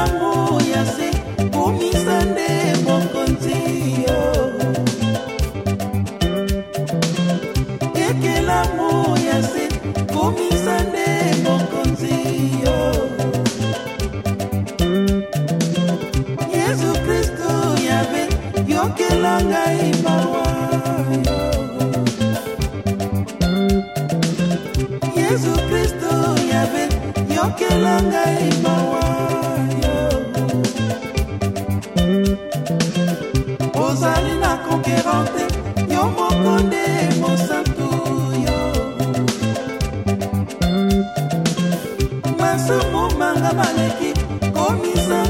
yango ya se komisa nde mokonzi yo ekelango ya se komisa nde mokonzi yo yesu kristo yabe yokela ngai mawa yesu kristo yabe yokela ngai mawa masambo manga baleki komisa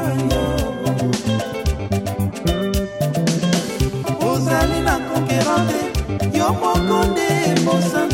monday, Mozambique.